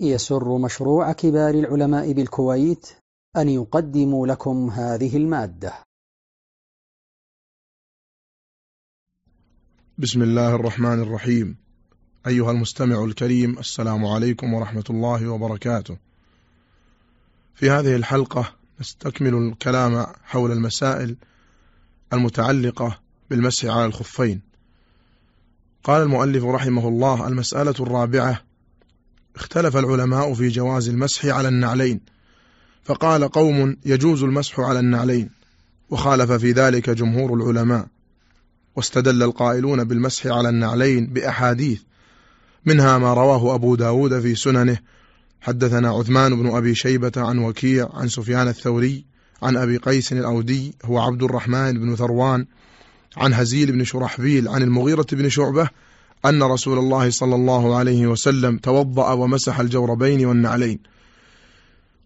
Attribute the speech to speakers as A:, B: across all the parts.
A: يسر مشروع كبار العلماء بالكويت أن يقدم لكم هذه المادة.
B: بسم الله الرحمن الرحيم. أيها المستمع الكريم السلام عليكم ورحمة الله وبركاته. في هذه الحلقة نستكمل الكلام حول المسائل المتعلقة بالمسح على الخفين. قال المؤلف رحمه الله المسألة الرابعة اختلف العلماء في جواز المسح على النعلين فقال قوم يجوز المسح على النعلين وخالف في ذلك جمهور العلماء واستدل القائلون بالمسح على النعلين بأحاديث منها ما رواه أبو داود في سننه حدثنا عثمان بن أبي شيبة عن وكيع عن سفيان الثوري عن أبي قيس الأودي هو عبد الرحمن بن ثروان عن هزيل بن شرحبيل عن المغيرة بن شعبة أن رسول الله صلى الله عليه وسلم توضأ ومسح الجوربين والنعلين.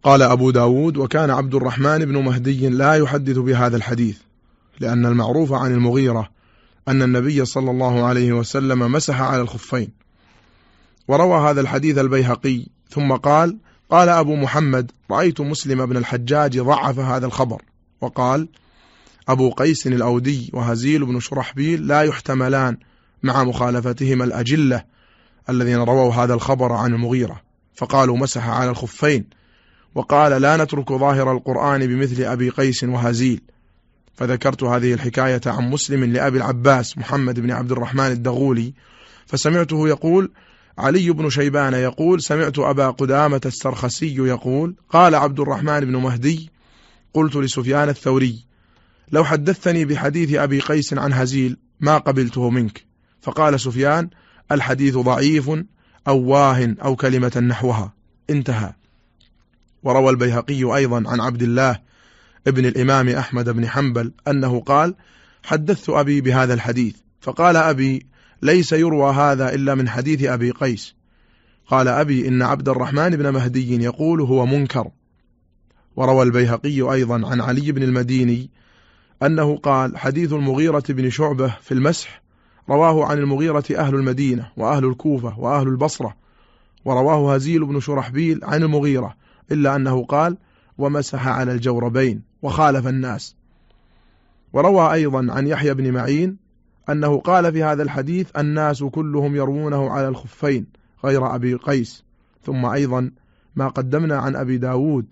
B: قال أبو داود وكان عبد الرحمن بن مهدي لا يحدث بهذا الحديث لأن المعروف عن المغيرة أن النبي صلى الله عليه وسلم مسح على الخفين. وروى هذا الحديث البيهقي ثم قال قال أبو محمد رأيت مسلم بن الحجاج ضعف هذا الخبر وقال أبو قيس الأودي وهزيل بن شرحبيل لا يحتملان مع مخالفتهم الأجلة الذين رووا هذا الخبر عن المغيرة فقالوا مسح على الخفين وقال لا نترك ظاهر القرآن بمثل أبي قيس وهزيل. فذكرت هذه الحكاية عن مسلم لأبي العباس محمد بن عبد الرحمن الدغولي فسمعته يقول علي بن شيبان يقول سمعت أبا قدامة السرخسي يقول قال عبد الرحمن بن مهدي قلت لسفيان الثوري لو حدثتني بحديث أبي قيس عن هزيل ما قبلته منك. فقال سفيان الحديث ضعيف أو واه أو كلمة نحوها. انتهى. وروى البيهقي أيضا عن عبد الله ابن الإمام أحمد بن حنبل أنه قال حدثت أبي بهذا الحديث. فقال أبي ليس يروى هذا إلا من حديث أبي قيس. قال أبي إن عبد الرحمن بن مهدي يقول هو منكر. وروى البيهقي أيضا عن علي بن المديني أنه قال حديث المغيرة بن شعبة في المسح رواه عن المغيرة أهل المدينة وأهل الكوفة وأهل البصرة ورواه هزيل بن شرحبيل عن المغيرة إلا أنه قال ومسح على الجوربين وخالف الناس وروى أيضا عن يحيى بن معين أنه قال في هذا الحديث الناس كلهم يروونه على الخفين غير أبي قيس ثم أيضا ما قدمنا عن أبي داود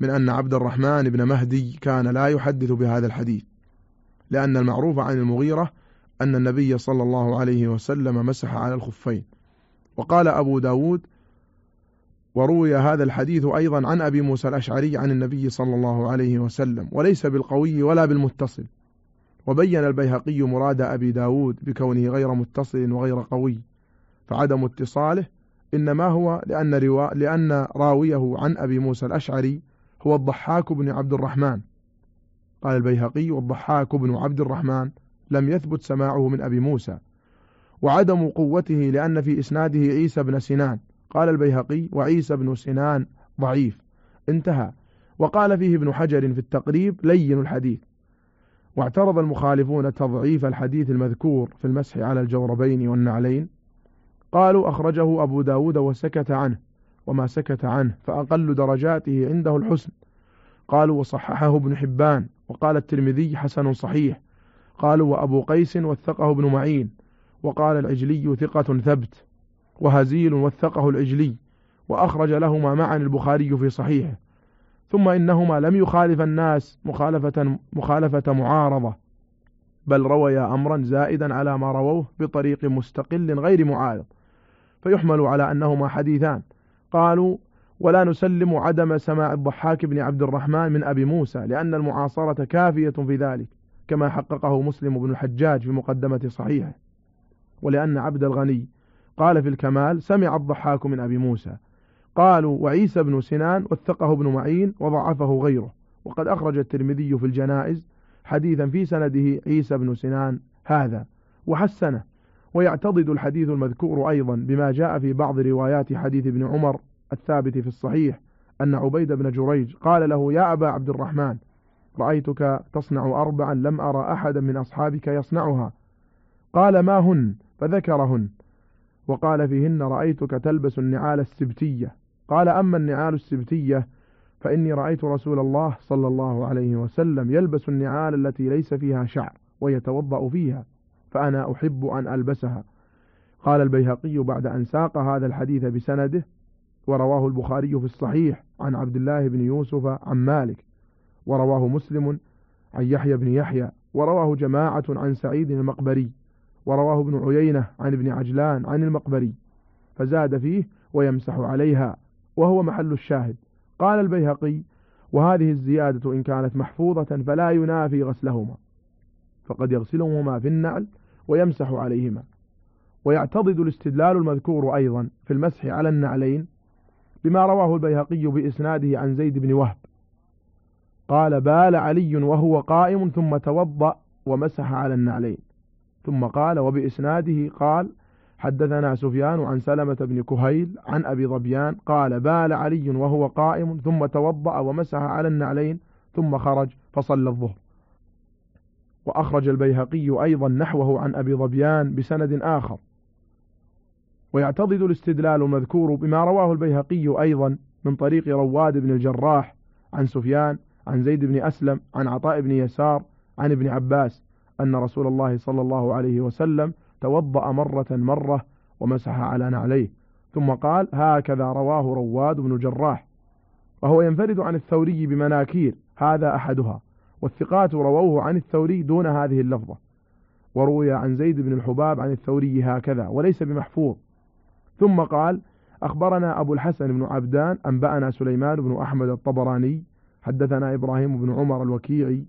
B: من أن عبد الرحمن بن مهدي كان لا يحدث بهذا الحديث لأن المعروف عن المغيرة أن النبي صلى الله عليه وسلم مسح على الخفين. وقال أبو داود وروي هذا الحديث أيضا عن أبي موسى الأشعري عن النبي صلى الله عليه وسلم وليس بالقوي ولا بالمتصل. وبين البيهقي مراد أبي داود بكونه غير متصل وغير قوي فعدم اتصاله إنما هو لأن, روا... لأن راويه عن أبي موسى الأشعري هو الضحاك بن عبد الرحمن. قال البيهقي والضحاك بن عبد الرحمن لم يثبت سماعه من أبي موسى وعدم قوته لأن في إسناده عيسى بن سنان. قال البيهقي وعيسى بن سنان ضعيف. انتهى. وقال فيه ابن حجر في التقريب لين الحديث. واعترض المخالفون تضعيف الحديث المذكور في المسح على الجوربين والنعلين. قالوا أخرجه أبو داود وسكت عنه وما سكت عنه فأقل درجاته عنده الحسن. قالوا وصححه ابن حبان. وقال الترمذي حسن صحيح. قالوا وأبو قيس وثقه ابن معين وقال العجلي ثقة ثبت وهزيل وثقه العجلي وأخرج لهما معا البخاري في صحيحه ثم إنهما لم يخالف الناس مخالفة, مخالفة معارضة بل رويا أمرا زائدا على ما رووه بطريق مستقل غير معارض فيحمل على أنهما حديثان قالوا ولا نسلم عدم سماع الضحاك بن عبد الرحمن من أبي موسى لأن المعاصرة كافية في ذلك. كما حققه مسلم بن الحجاج في مقدمة صحيحه. ولأن عبد الغني قال في الكمال سمع الضحاك من أبي موسى. قالوا وعيسى بن سنان وثقه ابن معين وضعفه غيره. وقد أخرج الترمذي في الجنائز حديثا في سنده عيسى بن سنان هذا وحسنه. ويعتضد الحديث المذكور أيضا بما جاء في بعض روايات حديث ابن عمر الثابت في الصحيح أن عبيد بن جريج قال له يا أبا عبد الرحمن رأيتك تصنع أربعا لم أرى أحدا من أصحابك يصنعها. قال ما هن؟ فذكرهن. وقال فيهن رأيتك تلبس النعال السبتية. قال أما النعال السبتية فإني رأيت رسول الله صلى الله عليه وسلم يلبس النعال التي ليس فيها شعر ويتوضأ فيها فأنا أحب أن ألبسها. قال البيهقي بعد أن ساق هذا الحديث بسنده ورواه البخاري في الصحيح عن عبد الله بن يوسف عن مالك. ورواه مسلم عن يحيى بن يحيى ورواه جماعة عن سعيد المقبري ورواه ابن عيينة عن ابن عجلان عن المقبري فزاد فيه ويمسح عليها وهو محل الشاهد. قال البيهقي وهذه الزيادة إن كانت محفوظة فلا ينافي غسلهما فقد يغسلهما في النعل ويمسح عليهما. ويعتضد الاستدلال المذكور أيضا في المسح على النعلين بما رواه البيهقي بإسناده عن زيد بن وهب قال بال علي وهو قائم ثم توضأ ومسح على النعلين. ثم قال وبإسناده قال حدثنا سفيان عن سلمة بن كهيل عن أبي ظبيان قال بال علي وهو قائم ثم توضأ ومسح على النعلين ثم خرج فصلى الظهر. وأخرج البيهقي أيضا نحوه عن أبي ظبيان بسند آخر. ويعتضد الاستدلال المذكور بما رواه البيهقي أيضا من طريق رواد بن الجراح عن سفيان عن زيد بن أسلم عن عطاء بن يسار عن ابن عباس أن رسول الله صلى الله عليه وسلم توضأ مرة مرة ومسح على نعليه. ثم قال هكذا رواه رواد بن الجراح وهو ينفرد عن الثوري بمناكير هذا أحدها. والثقات رووه عن الثوري دون هذه اللفظة. وروي عن زيد بن الحباب عن الثوري هكذا وليس بمحفوظ. ثم قال أخبرنا أبو الحسن بن عبدان أنبأنا سليمان بن أحمد الطبراني حدثنا إبراهيم بن عمر الوكيعي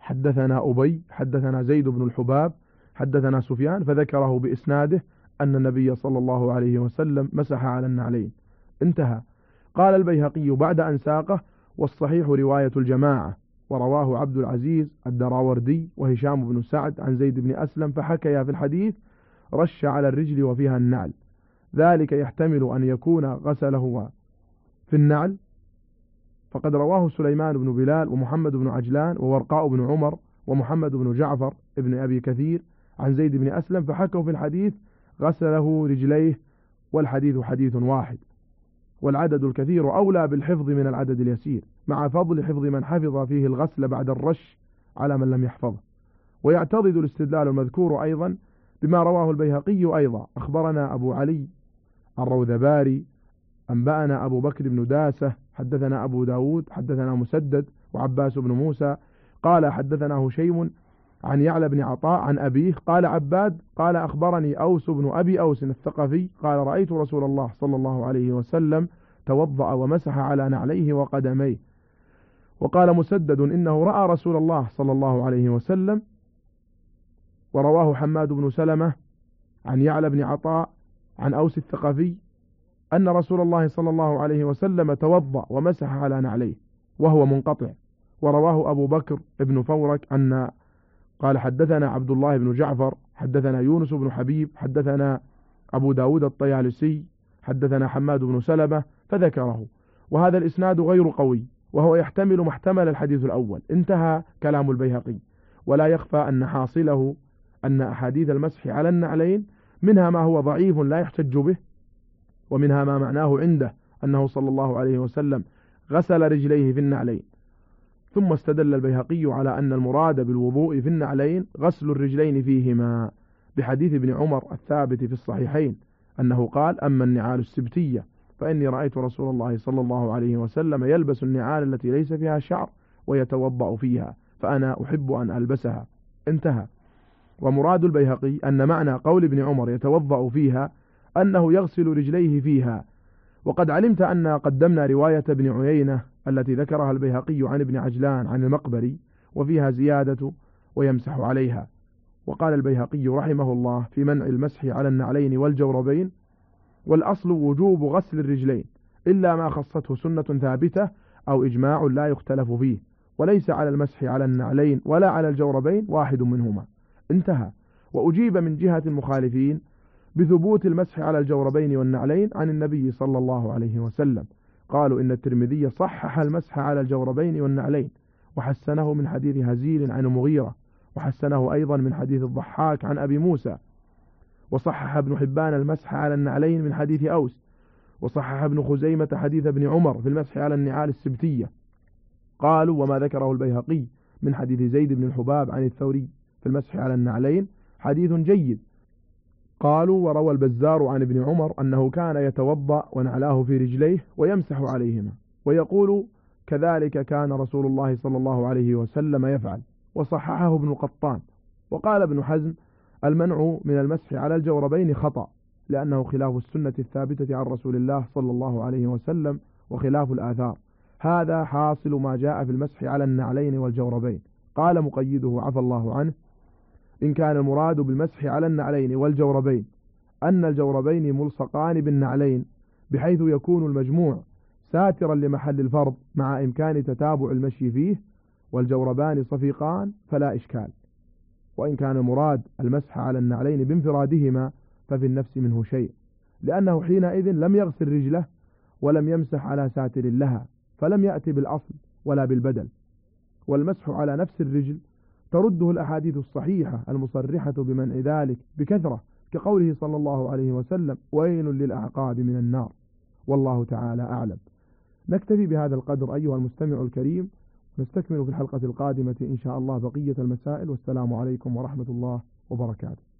B: حدثنا أبي حدثنا زيد بن الحباب حدثنا سفيان فذكره بإسناده أن النبي صلى الله عليه وسلم مسح على النعلين. انتهى. قال البيهقي بعد أن ساقه والصحيح رواية الجماعة ورواه عبد العزيز الدراوردي وهشام بن سعد عن زيد بن أسلم فحكيا في الحديث رش على الرجل وفيها النعل. ذلك يحتمل أن يكون غسله في النعل. فقد رواه سليمان بن بلال ومحمد بن عجلان وورقاء بن عمر ومحمد بن جعفر ابن أبي كثير عن زيد بن أسلم فحكوا في الحديث غسله رجليه والحديث حديث واحد والعدد الكثير أولى بالحفظ من العدد اليسير مع فضل حفظ من حفظ فيه الغسل بعد الرش على من لم يحفظه ويعتضد الاستدلال المذكور أيضا بما رواه البيهقي أيضا أخبرنا أبو علي الروذباري أنبأنا أبو بكر بن داسة حدثنا أبو داود حدثنا مسدد وعباس بن موسى قال حدثنا هشيم عن يعلى بن عطاء عن أبيه قال عباد قال أخبرني أوس بن أبي أوس الثقفي قال رأيت رسول الله صلى الله عليه وسلم توضأ ومسح على نعليه وقدميه. وقال مسدد إنه رأى رسول الله صلى الله عليه وسلم ورواه حماد بن سلمة عن يعلى بن عطاء عن أوس الثقفي أن رسول الله صلى الله عليه وسلم توضأ ومسح على نعليه وهو منقطع. ورواه أبو بكر ابن فورك أن قال حدثنا عبد الله بن جعفر حدثنا يونس بن حبيب حدثنا أبو داود الطيالسي حدثنا حماد بن سلمة فذكره. وهذا الإسناد غير قوي وهو يحتمل محتمل الحديث الأول. انتهى كلام البيهقي. ولا يخفى أن حاصله أن أحاديث المسح على النعلين منها ما هو ضعيف لا يحتج به ومنها ما معناه عنده أنه صلى الله عليه وسلم غسل رجليه في النعلين. ثم استدل البيهقي على أن المراد بالوضوء في النعلين غسل الرجلين فيهما بحديث ابن عمر الثابت في الصحيحين أنه قال أما النعال السبتية فإني رأيت رسول الله صلى الله عليه وسلم يلبس النعال التي ليس فيها شعر ويتوضأ فيها فأنا أحب أن ألبسها. انتهى. ومراد البيهقي أن معنى قول ابن عمر يتوضأ فيها أنه يغسل رجليه فيها. وقد علمت أن قدمنا رواية ابن عيينة التي ذكرها البيهقي عن ابن عجلان عن المقبري وفيها زيادة ويمسح عليها. وقال البيهقي رحمه الله في منع المسح على النعلين والجوربين والأصل وجوب غسل الرجلين إلا ما خصته سنة ثابتة أو إجماع لا يختلف فيه وليس على المسح على النعلين ولا على الجوربين واحد منهما. انتهى. وأجيب من جهة المخالفين بثبوت المسح على الجوربين والنعلين عن النبي صلى الله عليه وسلم. قالوا إن الترمذي صحح المسح على الجوربين والنعلين وحسنه من حديث هزيل عن مغيرة وحسنه أيضا من حديث الضحاك عن أبي موسى. وصحح ابن حبان المسح على النعلين من حديث أوس. وصحح ابن خزيمة حديث ابن عمر في المسح على النعال السبتية. قالوا وما ذكره البيهقي من حديث زيد بن الحباب عن الثوري في المسح على النعلين حديث جيد قالوا وروى البزار عن ابن عمر أنه كان يتوضأ ونعلاه في رجليه ويمسح عليهما ويقول كذلك كان رسول الله صلى الله عليه وسلم يفعل وصححه ابن قطان وقال ابن حزم المنع من المسح على الجوربين خطأ لأنه خلاف السنة الثابتة عن رسول الله صلى الله عليه وسلم وخلاف الآثار هذا حاصل ما جاء في المسح على النعلين والجوربين قال مقيده عفى الله عنه إن كان المراد بالمسح على النعلين والجوربين أن الجوربين ملصقان بالنعلين بحيث يكون المجموع ساترا لمحل الفرض مع إمكان تتابع المشي فيه والجوربان صفيقان فلا إشكال. وإن كان المراد المسح على النعلين بانفرادهما ففي النفس منه شيء لأنه حينئذ لم يغسل رجله ولم يمسح على ساتر لها فلم يأتي بالأصل ولا بالبدل. والمسح على نفس الرجل ترده الأحاديث الصحيحة المصرحة بمنع ذلك بكثرة كقوله صلى الله عليه وسلم ويل للأعقاب من النار والله تعالى أعلم. نكتفي بهذا القدر أيها المستمع الكريم نستكمل في الحلقة القادمة إن شاء الله بقية المسائل والسلام عليكم ورحمة الله وبركاته.